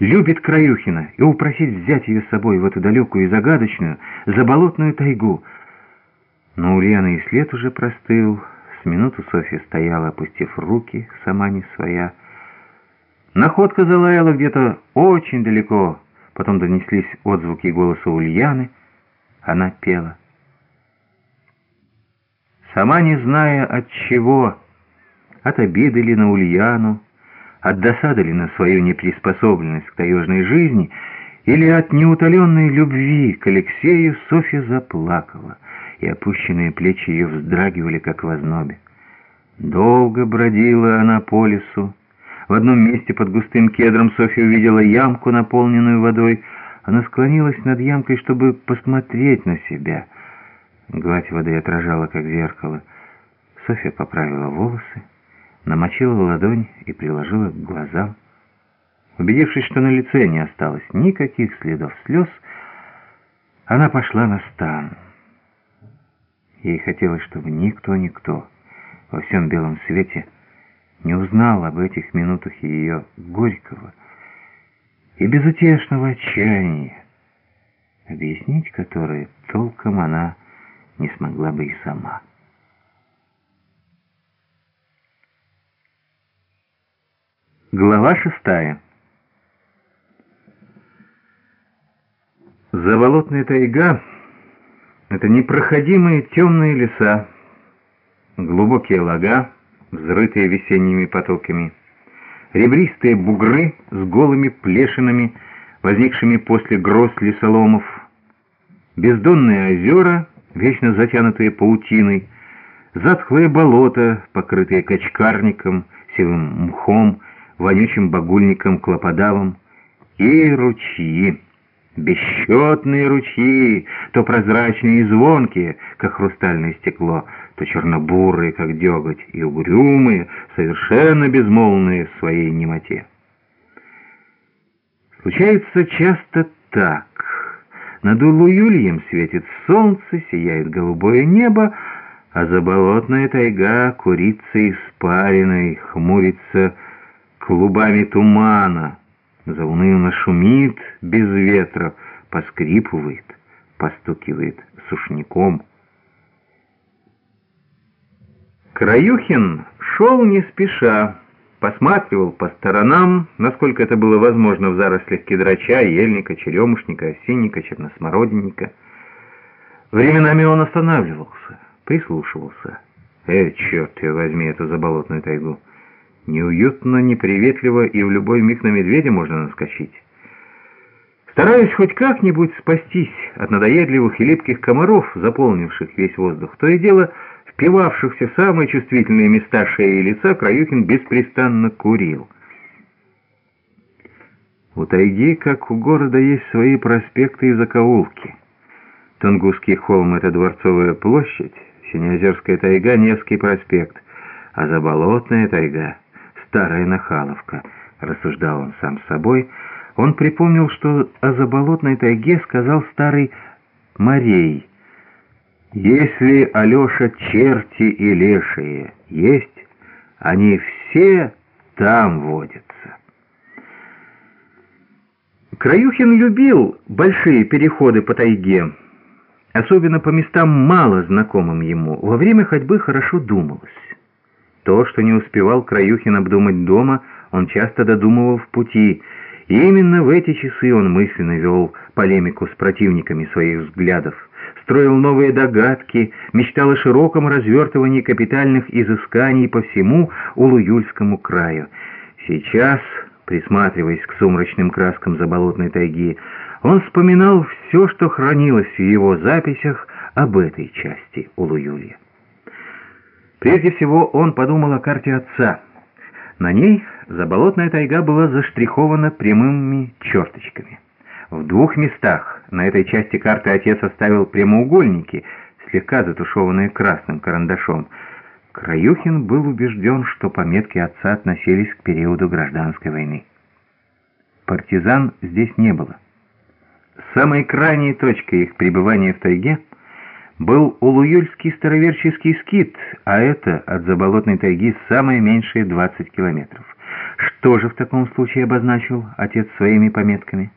любит Краюхина и упросить взять ее с собой в эту далекую и загадочную, заболотную тайгу. Но Ульяна и след уже простыл. С минуту Софья стояла, опустив руки, сама не своя. Находка залаяла где-то очень далеко. Потом донеслись отзвуки голоса Ульяны. Она пела. Сама не зная от чего, от обиды ли на Ульяну, от досады ли на свою неприспособленность к таежной жизни, или от неутоленной любви к Алексею, Софья заплакала, и опущенные плечи ее вздрагивали, как в ознобе. Долго бродила она по лесу. В одном месте под густым кедром Софья увидела ямку, наполненную водой. Она склонилась над ямкой, чтобы посмотреть на себя. Гладь воды отражала, как зеркало. Софья поправила волосы намочила ладонь и приложила к глазам. Убедившись, что на лице не осталось никаких следов слез, она пошла на стан. Ей хотелось, чтобы никто-никто во всем белом свете не узнал об этих минутах ее горького и безутешного отчаяния, объяснить которые толком она не смогла бы и сама. Глава шестая. Заболотная тайга — это непроходимые темные леса, глубокие лага, взрытые весенними потоками, ребристые бугры с голыми плешинами, возникшими после гроз лесоломов, бездонные озера, вечно затянутые паутиной, затхлые болота, покрытые качкарником, севым мхом, вонючим багульником клоподавом, и ручьи, бесчетные ручьи, то прозрачные и звонкие, как хрустальное стекло, то чернобурые, как деготь, и угрюмые, совершенно безмолвные в своей немоте. Случается часто так. Над Улуюльем светит солнце, сияет голубое небо, а заболотная тайга курится испариной, хмурится клубами тумана, заунывно шумит без ветра, поскрипывает, постукивает сушняком. Краюхин шел не спеша, посматривал по сторонам, насколько это было возможно в зарослях кедрача, ельника, черемушника, осинника, черносмородинника. Временами он останавливался, прислушивался. «Э, черт возьми эту заболотную тайгу!» Неуютно, неприветливо, и в любой миг на медведя можно наскочить. Стараясь хоть как-нибудь спастись от надоедливых и липких комаров, заполнивших весь воздух, то и дело впивавшихся в самые чувствительные места шеи и лица, Краюхин беспрестанно курил. У тайги, как у города, есть свои проспекты и закоулки. Тунгусский холм — это Дворцовая площадь, Синеозерская тайга — Невский проспект, а Заболотная тайга — старая нахаловка», — рассуждал он сам с собой. Он припомнил, что о заболотной тайге сказал старый Марей. «Если, Алеша, черти и лешие есть, они все там водятся». Краюхин любил большие переходы по тайге, особенно по местам мало знакомым ему. Во время ходьбы хорошо думалось. То, что не успевал Краюхин обдумать дома, он часто додумывал в пути, и именно в эти часы он мысленно вел полемику с противниками своих взглядов, строил новые догадки, мечтал о широком развертывании капитальных изысканий по всему Улуюльскому краю. Сейчас, присматриваясь к сумрачным краскам заболотной тайги, он вспоминал все, что хранилось в его записях об этой части Улуюлья. Прежде всего он подумал о карте отца. На ней заболотная тайга была заштрихована прямыми черточками. В двух местах на этой части карты отец оставил прямоугольники, слегка затушеванные красным карандашом. Краюхин был убежден, что пометки отца относились к периоду гражданской войны. Партизан здесь не было. Самой крайней точкой их пребывания в тайге – был Улуюльский староверческий скит, а это от заболотной тайги самое меньшее 20 километров. Что же в таком случае обозначил отец своими пометками?